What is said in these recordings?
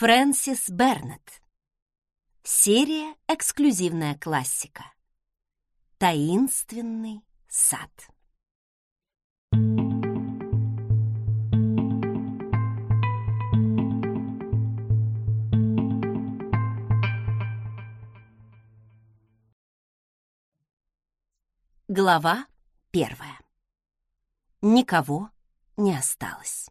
Фрэнсис Бернетт. Серия «Эксклюзивная классика». Таинственный сад. Глава первая. Никого не осталось.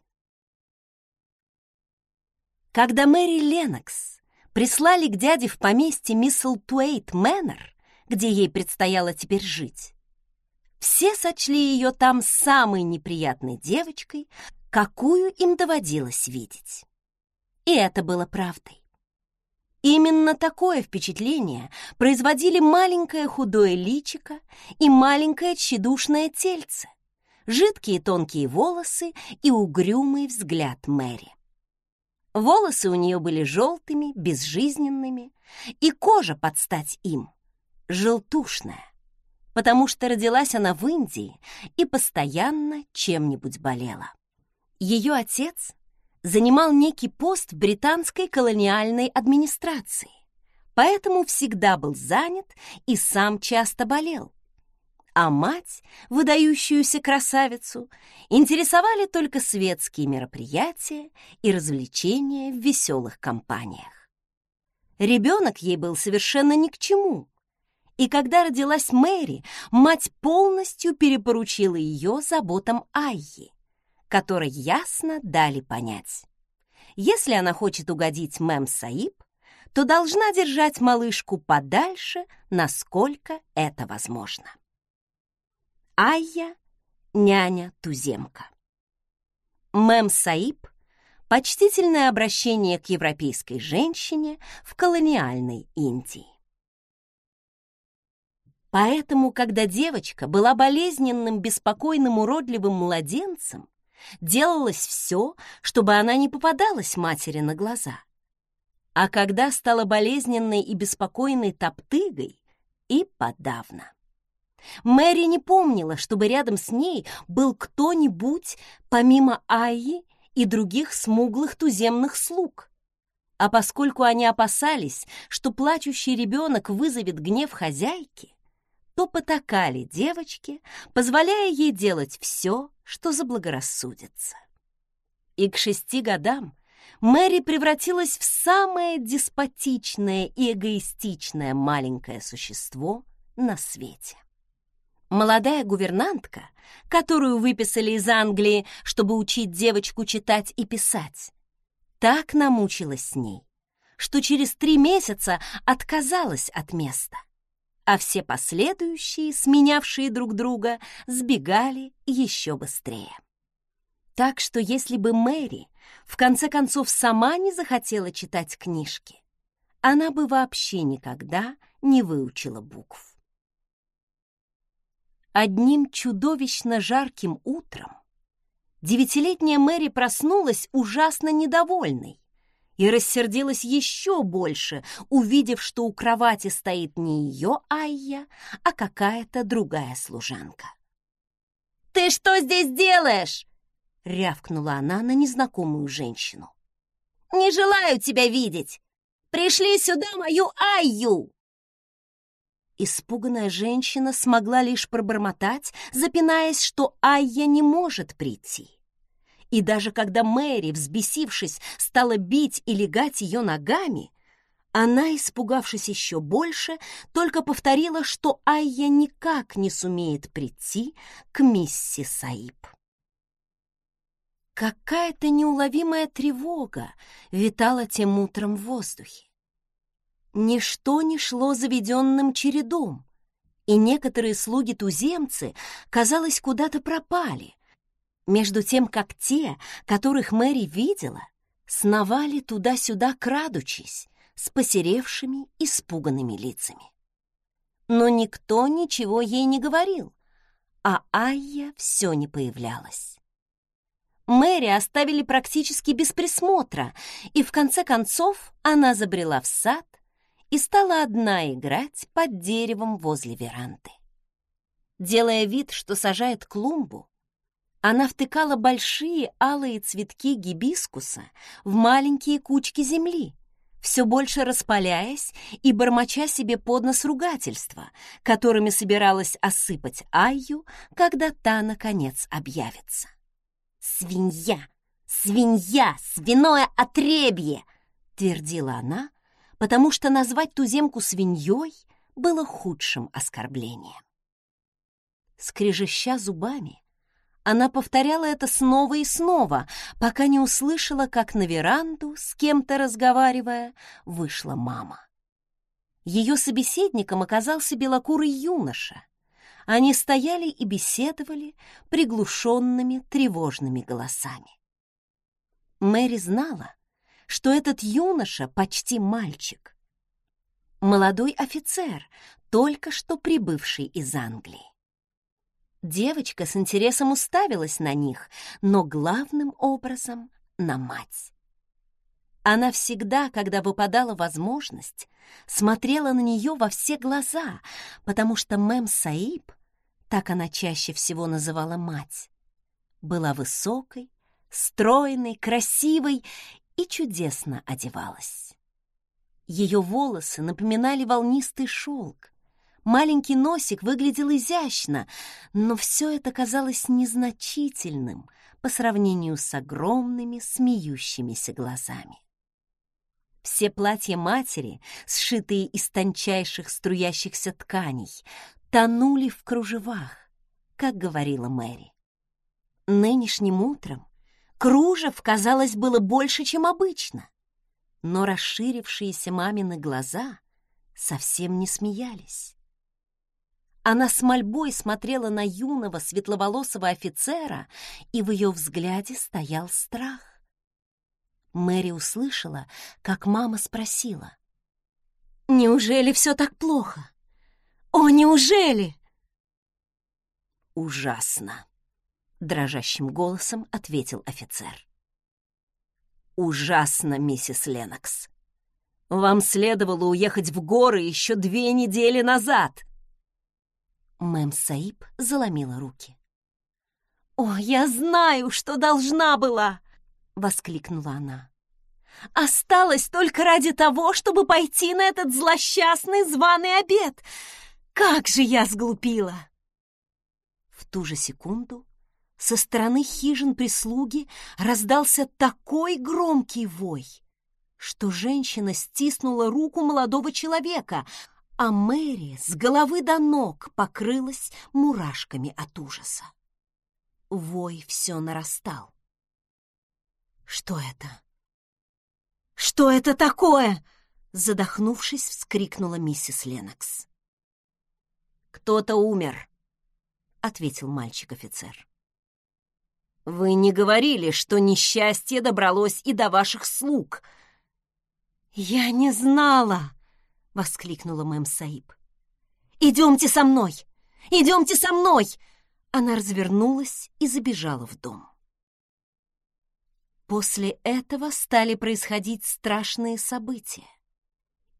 Когда Мэри Ленокс прислали к дяде в поместье Мисселтуэйт Мэннер, где ей предстояло теперь жить, все сочли ее там самой неприятной девочкой, какую им доводилось видеть. И это было правдой. Именно такое впечатление производили маленькое худое личико и маленькое тщедушное тельце, жидкие тонкие волосы и угрюмый взгляд Мэри. Волосы у нее были желтыми, безжизненными, и кожа под стать им желтушная, потому что родилась она в Индии и постоянно чем-нибудь болела. Ее отец занимал некий пост британской колониальной администрации, поэтому всегда был занят и сам часто болел а мать, выдающуюся красавицу, интересовали только светские мероприятия и развлечения в веселых компаниях. Ребенок ей был совершенно ни к чему, и когда родилась Мэри, мать полностью перепоручила ее заботам Айи, которой ясно дали понять. Если она хочет угодить мэм Саиб, то должна держать малышку подальше, насколько это возможно. Айя — няня-туземка. Мэм Саиб — почтительное обращение к европейской женщине в колониальной Индии. Поэтому, когда девочка была болезненным, беспокойным, уродливым младенцем, делалось все, чтобы она не попадалась матери на глаза. А когда стала болезненной и беспокойной топтыгой, и подавно. Мэри не помнила, чтобы рядом с ней был кто-нибудь, помимо Айи и других смуглых туземных слуг. А поскольку они опасались, что плачущий ребенок вызовет гнев хозяйки, то потакали девочке, позволяя ей делать все, что заблагорассудится. И к шести годам Мэри превратилась в самое деспотичное и эгоистичное маленькое существо на свете. Молодая гувернантка, которую выписали из Англии, чтобы учить девочку читать и писать, так намучилась с ней, что через три месяца отказалась от места, а все последующие, сменявшие друг друга, сбегали еще быстрее. Так что если бы Мэри в конце концов сама не захотела читать книжки, она бы вообще никогда не выучила букв. Одним чудовищно жарким утром девятилетняя Мэри проснулась ужасно недовольной и рассердилась еще больше, увидев, что у кровати стоит не ее Айя, а какая-то другая служанка. «Ты что здесь делаешь?» — рявкнула она на незнакомую женщину. «Не желаю тебя видеть! Пришли сюда мою Айю!» Испуганная женщина смогла лишь пробормотать, запинаясь, что Айя не может прийти. И даже когда Мэри, взбесившись, стала бить и легать ее ногами, она, испугавшись еще больше, только повторила, что Айя никак не сумеет прийти к миссис Саиб. Какая-то неуловимая тревога витала тем утром в воздухе. Ничто не шло заведенным чередом, и некоторые слуги-туземцы, казалось, куда-то пропали, между тем, как те, которых Мэри видела, сновали туда-сюда, крадучись, с посеревшими, испуганными лицами. Но никто ничего ей не говорил, а Айя все не появлялась. Мэри оставили практически без присмотра, и в конце концов она забрела в сад, и стала одна играть под деревом возле веранды. Делая вид, что сажает клумбу, Она втыкала большие алые цветки гибискуса в маленькие кучки земли, все больше распаляясь и бормоча себе под нос ругательства, которыми собиралась осыпать Айю, когда та, наконец, объявится. «Свинья! Свинья! Свиное отребье!» — твердила она, потому что назвать туземку свиньей было худшим оскорблением. Скрежеща зубами, она повторяла это снова и снова, пока не услышала, как на веранду, с кем-то разговаривая, вышла мама. Ее собеседником оказался белокурый юноша. Они стояли и беседовали приглушенными тревожными голосами. Мэри знала, что этот юноша почти мальчик. Молодой офицер, только что прибывший из Англии. Девочка с интересом уставилась на них, но главным образом на мать. Она всегда, когда выпадала возможность, смотрела на нее во все глаза, потому что Мэм Саиб, так она чаще всего называла мать, была высокой, стройной, красивой и чудесно одевалась. Ее волосы напоминали волнистый шелк, Маленький носик выглядел изящно, но все это казалось незначительным по сравнению с огромными смеющимися глазами. Все платья матери, сшитые из тончайших струящихся тканей, тонули в кружевах, как говорила Мэри. Нынешним утром кружев, казалось, было больше, чем обычно, но расширившиеся мамины глаза совсем не смеялись. Она с мольбой смотрела на юного светловолосого офицера, и в ее взгляде стоял страх. Мэри услышала, как мама спросила. «Неужели все так плохо? О, неужели?» «Ужасно!» — дрожащим голосом ответил офицер. «Ужасно, миссис Ленокс. Вам следовало уехать в горы еще две недели назад. Мэм Саиб заломила руки. «О, я знаю, что должна была!» — воскликнула она. «Осталось только ради того, чтобы пойти на этот злосчастный званый обед! Как же я сглупила!» В ту же секунду со стороны хижин прислуги раздался такой громкий вой, что женщина стиснула руку молодого человека — а Мэри с головы до ног покрылась мурашками от ужаса. Вой все нарастал. «Что это? Что это такое?» Задохнувшись, вскрикнула миссис Ленокс. «Кто-то умер», — ответил мальчик-офицер. «Вы не говорили, что несчастье добралось и до ваших слуг?» «Я не знала!» воскликнула мэм Саиб. «Идемте со мной! Идемте со мной!» Она развернулась и забежала в дом. После этого стали происходить страшные события.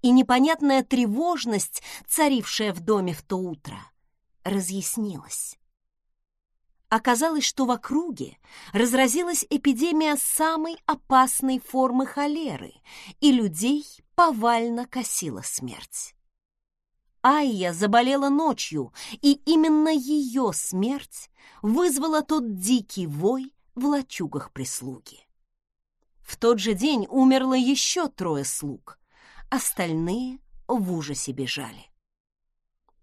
И непонятная тревожность, царившая в доме в то утро, разъяснилась. Оказалось, что в округе разразилась эпидемия самой опасной формы холеры, и людей повально косила смерть. Айя заболела ночью, и именно ее смерть вызвала тот дикий вой в лачугах прислуги. В тот же день умерло еще трое слуг, остальные в ужасе бежали.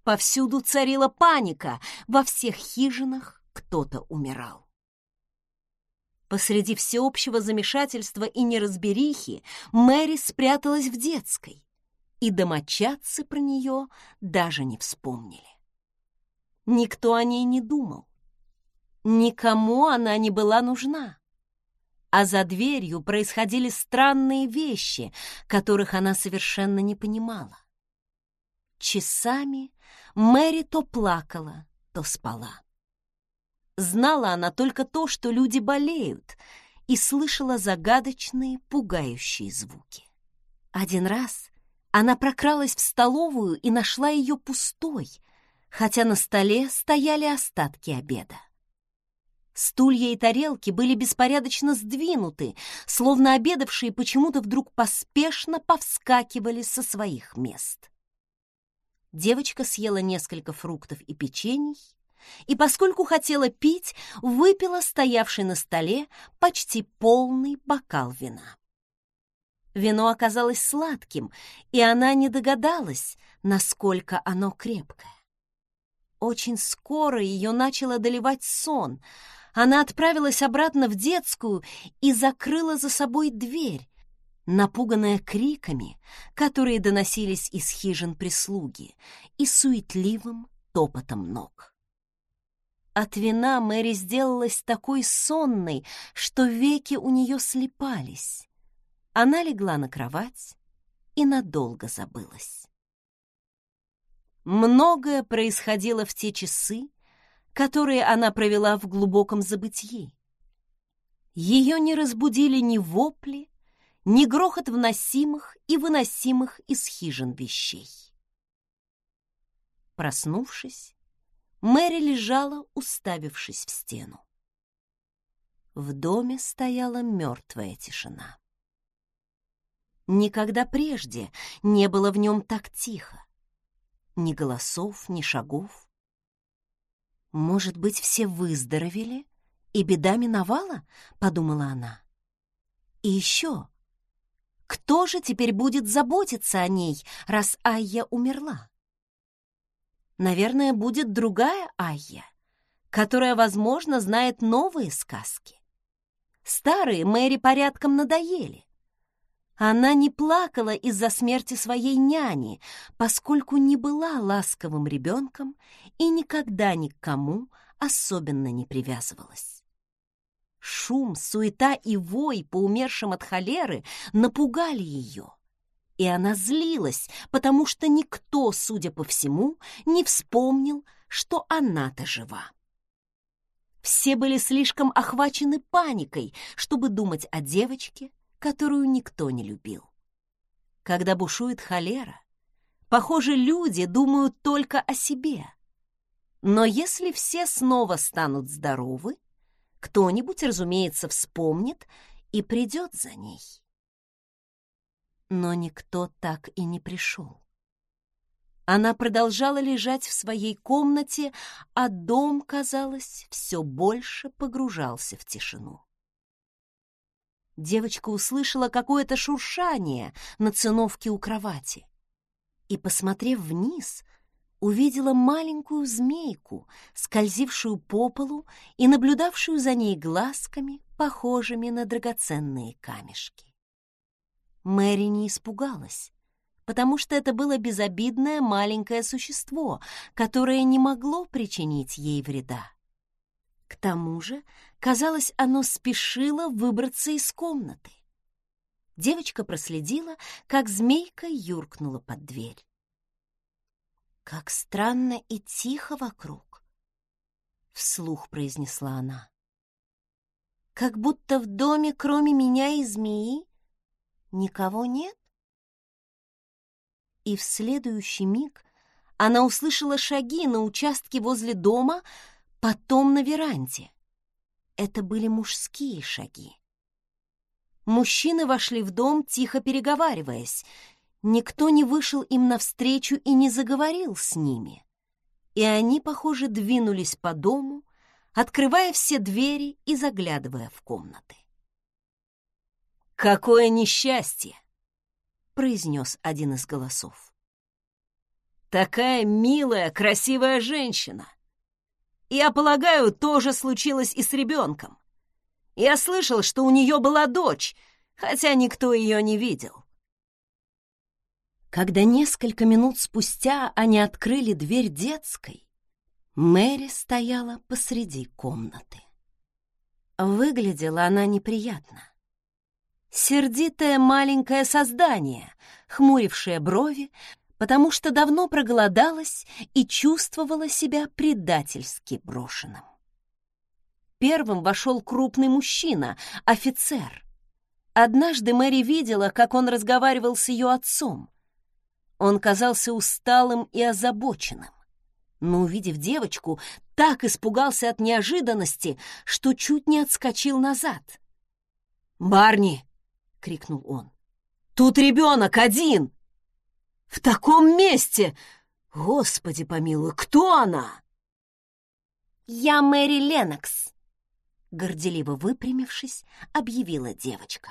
Повсюду царила паника, во всех хижинах кто-то умирал. Посреди всеобщего замешательства и неразберихи Мэри спряталась в детской, и домочадцы про нее даже не вспомнили. Никто о ней не думал. Никому она не была нужна. А за дверью происходили странные вещи, которых она совершенно не понимала. Часами Мэри то плакала, то спала. Знала она только то, что люди болеют, и слышала загадочные, пугающие звуки. Один раз она прокралась в столовую и нашла ее пустой, хотя на столе стояли остатки обеда. Стулья и тарелки были беспорядочно сдвинуты, словно обедавшие почему-то вдруг поспешно повскакивали со своих мест. Девочка съела несколько фруктов и печений, и, поскольку хотела пить, выпила стоявший на столе почти полный бокал вина. Вино оказалось сладким, и она не догадалась, насколько оно крепкое. Очень скоро ее начал одолевать сон — она отправилась обратно в детскую и закрыла за собой дверь, напуганная криками, которые доносились из хижин прислуги, и суетливым топотом ног. От вина Мэри сделалась такой сонной, что веки у нее слепались. Она легла на кровать и надолго забылась. Многое происходило в те часы, которые она провела в глубоком забытии. Ее не разбудили ни вопли, ни грохот вносимых и выносимых из хижин вещей. Проснувшись, Мэри лежала, уставившись в стену. В доме стояла мертвая тишина. Никогда прежде не было в нем так тихо. Ни голосов, ни шагов. «Может быть, все выздоровели, и беда миновала?» — подумала она. «И еще, кто же теперь будет заботиться о ней, раз Айя умерла?» Наверное, будет другая Айя, которая, возможно, знает новые сказки. Старые Мэри порядком надоели. Она не плакала из-за смерти своей няни, поскольку не была ласковым ребенком и никогда ни к кому особенно не привязывалась. Шум, суета и вой по умершим от холеры напугали ее, и она злилась, потому что никто, судя по всему, не вспомнил, что она-то жива. Все были слишком охвачены паникой, чтобы думать о девочке, которую никто не любил. Когда бушует холера, похоже, люди думают только о себе. Но если все снова станут здоровы, кто-нибудь, разумеется, вспомнит и придет за ней. Но никто так и не пришел. Она продолжала лежать в своей комнате, а дом, казалось, все больше погружался в тишину девочка услышала какое-то шуршание на циновке у кровати и, посмотрев вниз, увидела маленькую змейку, скользившую по полу и наблюдавшую за ней глазками, похожими на драгоценные камешки. Мэри не испугалась, потому что это было безобидное маленькое существо, которое не могло причинить ей вреда. К тому же, казалось, оно спешило выбраться из комнаты. Девочка проследила, как змейка юркнула под дверь. «Как странно и тихо вокруг», — вслух произнесла она. «Как будто в доме, кроме меня и змеи, никого нет?» И в следующий миг она услышала шаги на участке возле дома, потом на веранде. Это были мужские шаги. Мужчины вошли в дом, тихо переговариваясь. Никто не вышел им навстречу и не заговорил с ними. И они, похоже, двинулись по дому, открывая все двери и заглядывая в комнаты. «Какое несчастье!» — произнес один из голосов. «Такая милая, красивая женщина! Я полагаю, тоже случилось и с ребенком. Я слышал, что у нее была дочь, хотя никто ее не видел. Когда несколько минут спустя они открыли дверь детской, Мэри стояла посреди комнаты. Выглядела она неприятно. Сердитое маленькое создание, хмурившее брови, потому что давно проголодалась и чувствовала себя предательски брошенным. Первым вошел крупный мужчина, офицер. Однажды Мэри видела, как он разговаривал с ее отцом. Он казался усталым и озабоченным. но, увидев девочку, так испугался от неожиданности, что чуть не отскочил назад. «Барни!» — крикнул он. «Тут ребенок один! В таком месте! Господи помилуй, кто она?» «Я Мэри Ленокс», — горделиво выпрямившись, объявила девочка.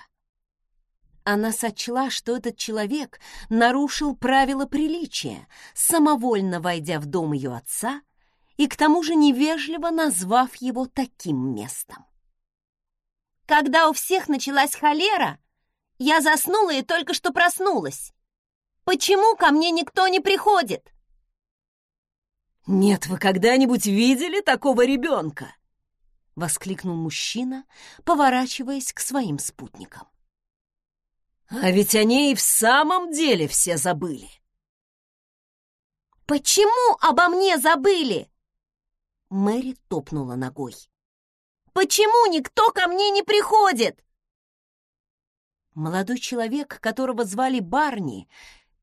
Она сочла, что этот человек нарушил правила приличия, самовольно войдя в дом ее отца и к тому же невежливо назвав его таким местом. «Когда у всех началась холера, я заснула и только что проснулась. Почему ко мне никто не приходит?» «Нет, вы когда-нибудь видели такого ребенка?» — воскликнул мужчина, поворачиваясь к своим спутникам. А ведь они и в самом деле все забыли. «Почему обо мне забыли?» Мэри топнула ногой. «Почему никто ко мне не приходит?» Молодой человек, которого звали Барни,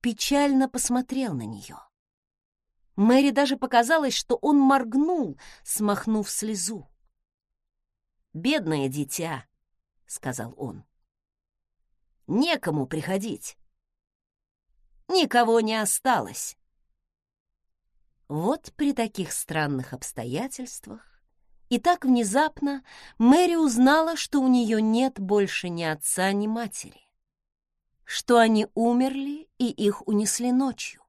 печально посмотрел на нее. Мэри даже показалось, что он моргнул, смахнув слезу. «Бедное дитя», — сказал он некому приходить. Никого не осталось. Вот при таких странных обстоятельствах и так внезапно Мэри узнала, что у нее нет больше ни отца, ни матери, что они умерли и их унесли ночью,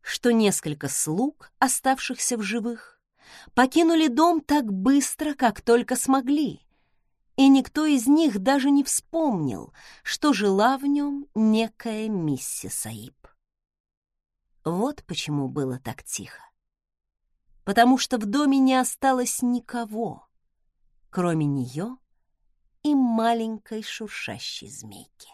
что несколько слуг, оставшихся в живых, покинули дом так быстро, как только смогли, и никто из них даже не вспомнил, что жила в нем некая миссис Аиб. Вот почему было так тихо. Потому что в доме не осталось никого, кроме нее и маленькой шуршащей змейки.